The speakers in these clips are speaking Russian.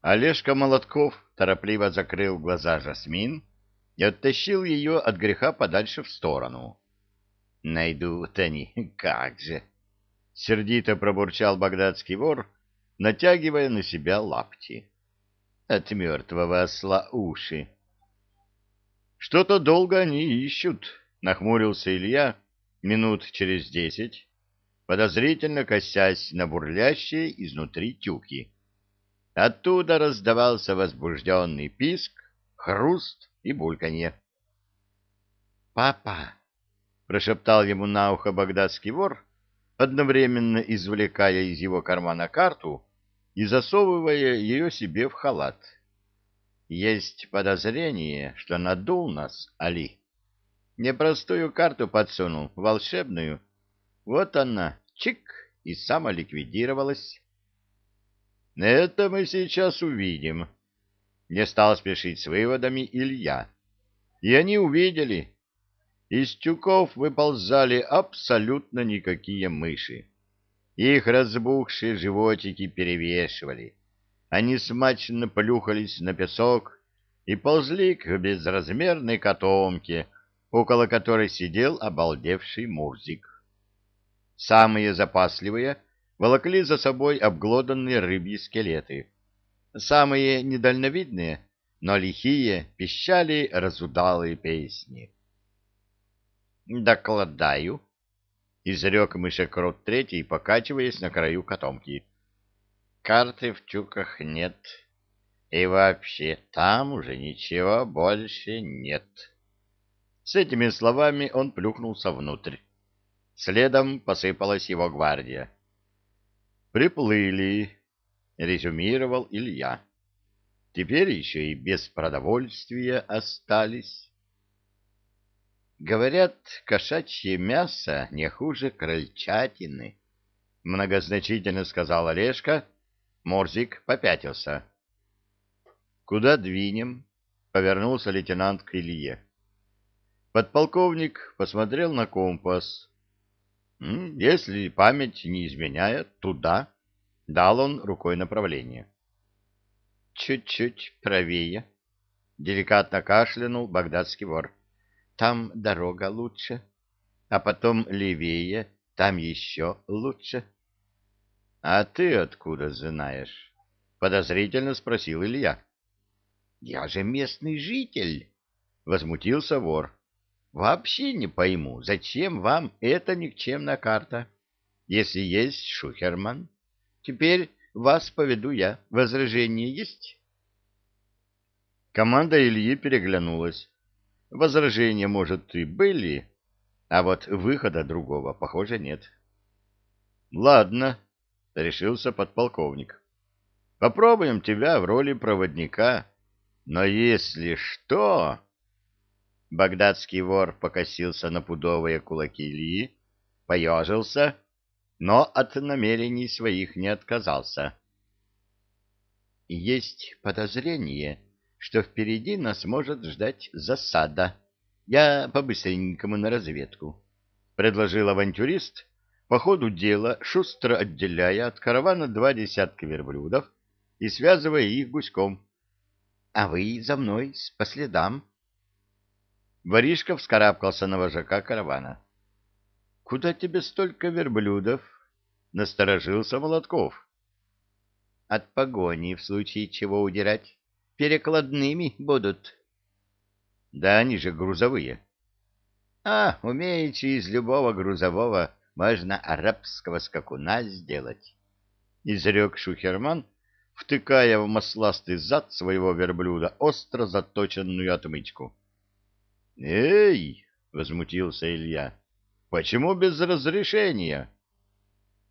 Олежка Молотков торопливо закрыл глаза Жасмин и оттащил ее от греха подальше в сторону. «Найду, Тони, как же!» — сердито пробурчал багдадский вор, натягивая на себя лапти. «От мертвого осла уши!» «Что-то долго они ищут», — нахмурился Илья минут через десять, подозрительно косясь на бурлящие изнутри тюки. Оттуда раздавался возбужденный писк, хруст и бульканье. «Папа!» — прошептал ему на ухо багдадский вор, одновременно извлекая из его кармана карту и засовывая ее себе в халат. «Есть подозрение, что надул нас, Али. Непростую карту подсунул, волшебную. Вот она, чик, и самоликвидировалась». «Это мы сейчас увидим», — не стал спешить с выводами Илья. И они увидели, из тюков выползали абсолютно никакие мыши. Их разбухшие животики перевешивали. Они смачно плюхались на песок и ползли к безразмерной котомке, около которой сидел обалдевший Мурзик. Самые запасливые волокли за собой обглоданные рыбьи скелеты. Самые недальновидные, но лихие, пищали разудалые песни. «Докладаю», — изрек мышекрот третий, покачиваясь на краю котомки. «Карты в чуках нет, и вообще там уже ничего больше нет». С этими словами он плюхнулся внутрь. Следом посыпалась его гвардия. «Приплыли», — резюмировал Илья. «Теперь еще и без продовольствия остались». Говорят, кошачье мясо не хуже крольчатины, — многозначительно сказал Олежка. Морзик попятился. — Куда двинем? — повернулся лейтенант к Илье. Подполковник посмотрел на компас. — Если память не изменяет, туда. Дал он рукой направление. — Чуть-чуть правее. Деликатно кашлянул багдадский вор. Там дорога лучше, а потом левее, там еще лучше. — А ты откуда знаешь? — подозрительно спросил Илья. — Я же местный житель, — возмутился вор. — Вообще не пойму, зачем вам эта никчемная карта, если есть Шухерман? Теперь вас поведу я. Возражение есть? Команда Ильи переглянулась. Возражения, может, и были, а вот выхода другого, похоже, нет. — Ладно, — решился подполковник. — Попробуем тебя в роли проводника. Но если что... Багдадский вор покосился на пудовые кулаки Ильи, поежился, но от намерений своих не отказался. — Есть подозрение, что впереди нас может ждать засада. Я по-быстренькому на разведку, — предложил авантюрист, по ходу дела шустро отделяя от каравана два десятка верблюдов и связывая их гуськом. — А вы за мной, по следам. Воришка вскарабкался на вожака каравана. — Куда тебе столько верблюдов? — насторожился Молотков. — От погони, в случае чего удирать перекладными будут. Да они же грузовые. А, умеете из любого грузового можно арабского скакуна сделать. Изрек Шухерман, втыкая в масластый зад своего верблюда остро заточенную отмычку. «Эй!» — возмутился Илья. «Почему без разрешения?»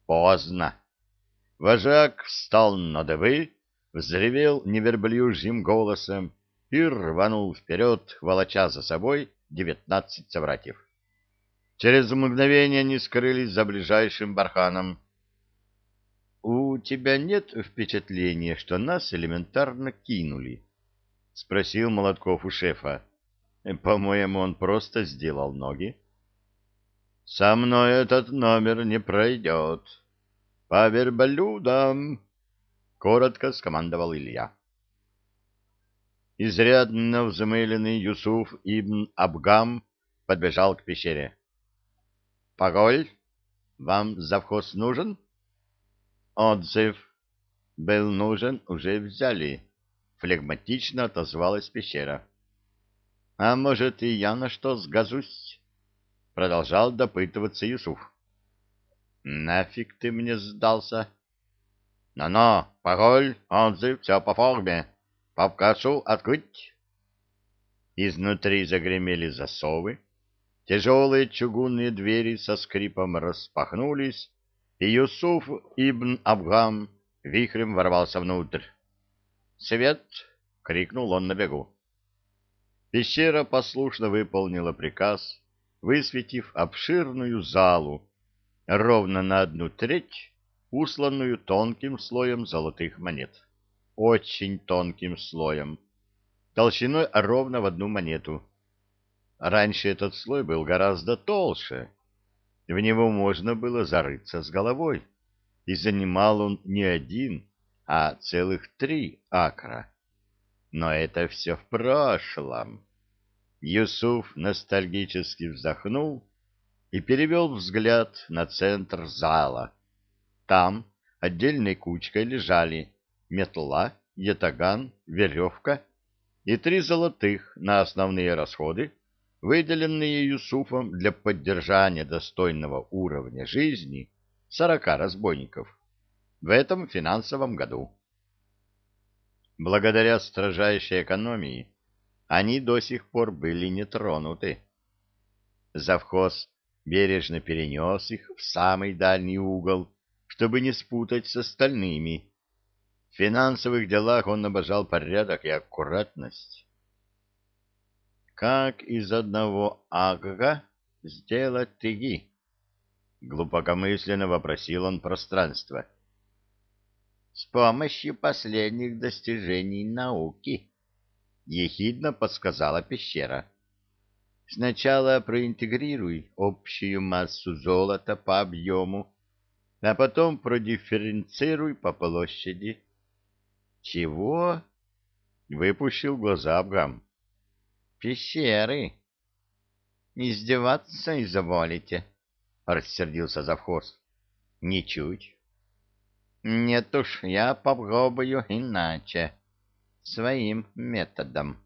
«Поздно!» Вожак встал на дыбы, взревел неверблюжьим голосом и рванул вперед, волоча за собой девятнадцать собратьев. Через мгновение они скрылись за ближайшим барханом. — У тебя нет впечатления, что нас элементарно кинули? — спросил Молотков у шефа. — По-моему, он просто сделал ноги. — Со мной этот номер не пройдет. По верблюдам! — коротко скомандовал Илья. Изрядно взмыленный Юсуф ибн Абгам подбежал к пещере. — Поголь, вам завхоз нужен? — Отзыв. Был нужен, уже взяли. Флегматично отозвалась пещера. — А может, и я на что сгожусь? — продолжал допытываться Юсуф. — Нафиг ты мне сдался? — Но-но, пароль, отзыв, все по форме. Попкашу открыть. Изнутри загремели засовы, тяжелые чугунные двери со скрипом распахнулись, и Юсуф ибн Абгам вихрем ворвался внутрь. «Свет!» — крикнул он на бегу. Пещера послушно выполнила приказ, высветив обширную залу, ровно на одну треть, усланную тонким слоем золотых монет очень тонким слоем, толщиной ровно в одну монету. Раньше этот слой был гораздо толще. В него можно было зарыться с головой, и занимал он не один, а целых три акра. Но это все в прошлом. Юсуф ностальгически вздохнул и перевел взгляд на центр зала. Там отдельной кучкой лежали метла, ятаган, веревка и три золотых на основные расходы, выделенные Юсуфом для поддержания достойного уровня жизни сорока разбойников в этом финансовом году. Благодаря строжайшей экономии они до сих пор были не тронуты. Завхоз бережно перенес их в самый дальний угол, чтобы не спутать с остальными, в финансовых делах он обожал порядок и аккуратность. «Как из одного ага сделать тыги?» — глубокомысленно вопросил он пространство. «С помощью последних достижений науки», — ехидно подсказала пещера. «Сначала проинтегрируй общую массу золота по объему, а потом продифференцируй по площади». Чего? Выпущил глаза Абгам. Пещеры. Издеваться изволите, рассердился завхоз. Ничуть. Нет уж, я попробую иначе. Своим методом.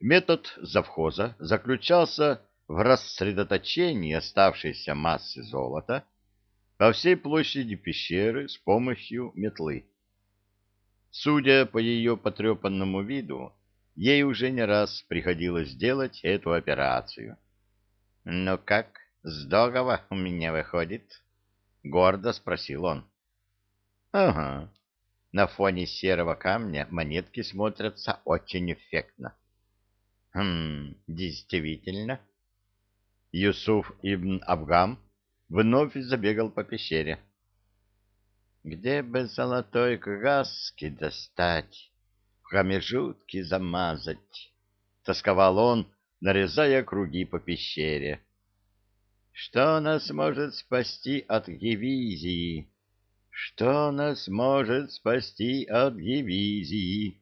Метод завхоза заключался в рассредоточении оставшейся массы золота по всей площади пещеры с помощью метлы. Судя по ее потрепанному виду, ей уже не раз приходилось делать эту операцию. «Ну как, здорово у меня выходит?» — гордо спросил он. «Ага. На фоне серого камня монетки смотрятся очень эффектно». «Хм, действительно». Юсуф ибн Абгам вновь забегал по пещере. Где бы золотой краски достать, промежутки замазать? Тосковал он, нарезая круги по пещере. Что нас может спасти от дивизии? Что нас может спасти от дивизии?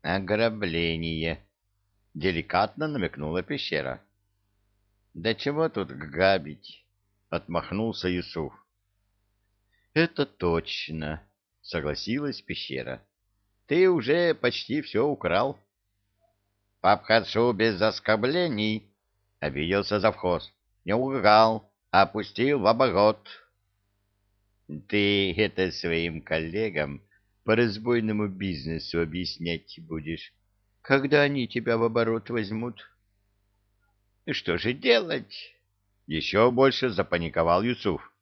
Ограбление. Деликатно намекнула пещера. Да чего тут грабить? Отмахнулся Юсуф. Это точно, согласилась пещера. Ты уже почти все украл. Попхотшу без оскорблений, обиделся завхоз. Не уграл, а пустил в оборот. Ты это своим коллегам по разбойному бизнесу объяснять будешь, когда они тебя в оборот возьмут. Что же делать? Еще больше запаниковал Юсуф.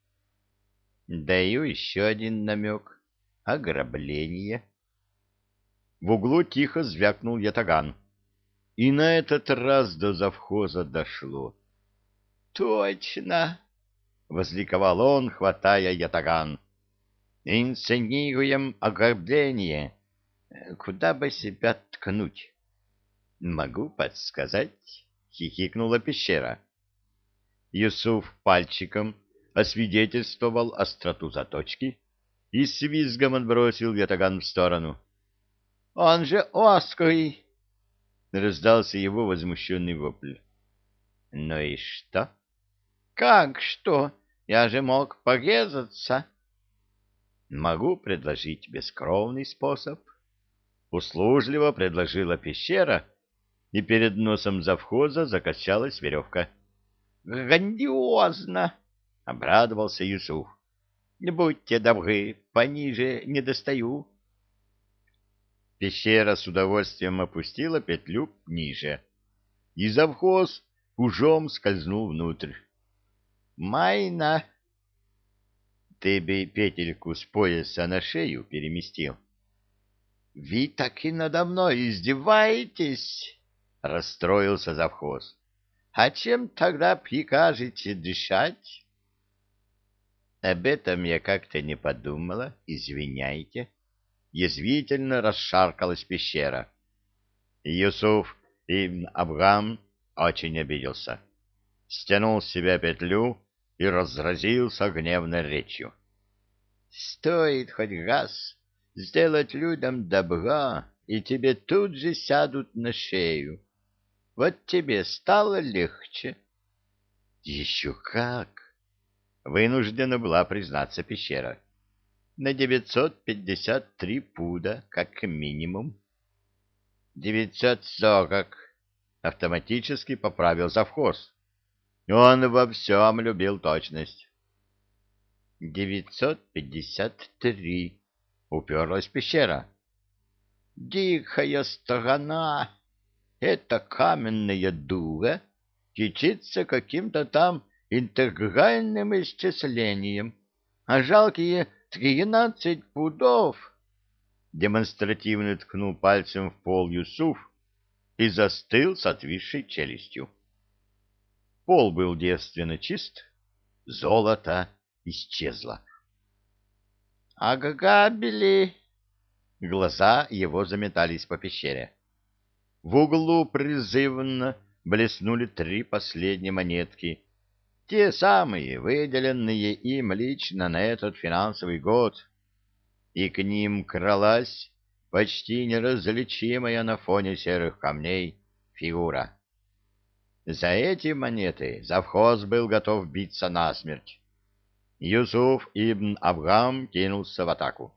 Даю еще один намек. Ограбление. В углу тихо звякнул ятаган. И на этот раз до завхоза дошло. «Точно!» — возликовал он, хватая ятаган. «Инсценируем ограбление. Куда бы себя ткнуть?» «Могу подсказать», — хихикнула пещера. Юсуф пальчиком освидетельствовал остроту заточки, и с визгом отбросил ятаган в сторону. — Он же оской! — раздался его возмущенный вопль. — Ну и что? — Как что? Я же мог порезаться. — Могу предложить бескровный способ. Услужливо предложила пещера, и перед носом завхоза закачалась веревка. — Грандиозно! — обрадовался Юсуф. — Будьте добры, пониже не достаю. Пещера с удовольствием опустила петлю ниже, и завхоз ужом скользнул внутрь. — Майна! Ты бы петельку с пояса на шею переместил. — Вы так и надо мной издеваетесь! — расстроился завхоз. — А чем тогда прикажете дышать? — Об этом я как-то не подумала, извиняйте. Язвительно расшаркалась пещера. Юсуф ибн Абгам очень обиделся. Стянул с себя петлю и разразился гневной речью. — Стоит хоть раз сделать людям добра, и тебе тут же сядут на шею. Вот тебе стало легче. — Еще как! вынуждена была признаться пещера. На 953 пуда, как минимум. 940, автоматически поправил завхоз. Он во всем любил точность. 953, уперлась пещера. Дикая сторона, это каменная дуга, кичится каким-то там интегральным исчислением, а жалкие тринадцать пудов. Демонстративно ткнул пальцем в пол Юсуф и застыл с отвисшей челюстью. Пол был девственно чист, золото исчезло. — А габели? Глаза его заметались по пещере. В углу призывно блеснули три последние монетки — те самые, выделенные им лично на этот финансовый год, и к ним кралась почти неразличимая на фоне серых камней фигура. За эти монеты завхоз был готов биться насмерть. Юсуф ибн Абгам кинулся в атаку.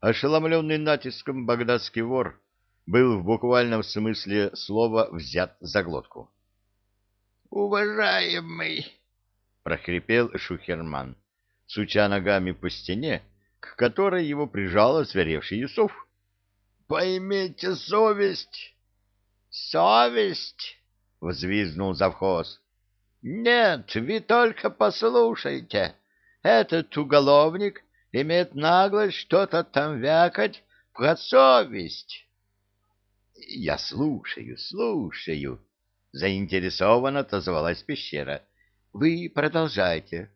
Ошеломленный натиском багдадский вор был в буквальном смысле слова взят за глотку. «Уважаемый!» — прохрипел Шухерман, суча ногами по стене, к которой его прижал осверевший Юсуф. «Поймите совесть!» «Совесть!» — взвизгнул завхоз. «Нет, вы только послушайте. Этот уголовник имеет наглость что-то там вякать про совесть». «Я слушаю, слушаю», — заинтересованно отозвалась пещера. — Вы продолжайте.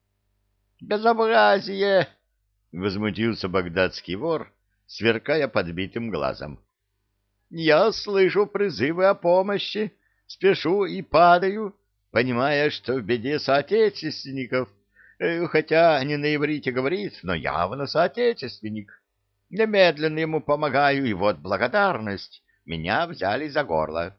— Безобразие! — возмутился багдадский вор, сверкая подбитым глазом. — Я слышу призывы о помощи, спешу и падаю, понимая, что в беде соотечественников, э, хотя не на иврите говорит, но явно соотечественник. Немедленно ему помогаю, и вот благодарность. Меня взяли за горло.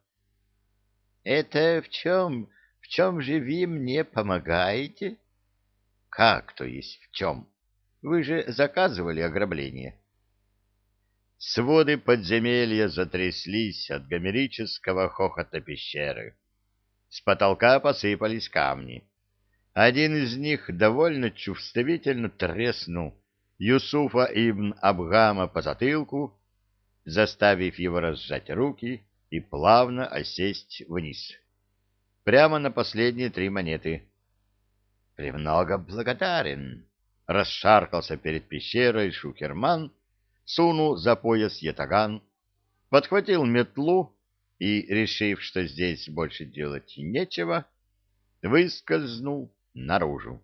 — Это в чем? В чем же вы мне помогаете? — Как то есть в чем? Вы же заказывали ограбление. Своды подземелья затряслись от гомерического хохота пещеры. С потолка посыпались камни. Один из них довольно чувствительно треснул Юсуфа ибн Абгама по затылку, заставив его разжать руки и плавно осесть вниз. Прямо на последние три монеты. «Премного благодарен!» — расшаркался перед пещерой Шукерман, сунул за пояс ятаган, подхватил метлу и, решив, что здесь больше делать нечего, выскользнул наружу.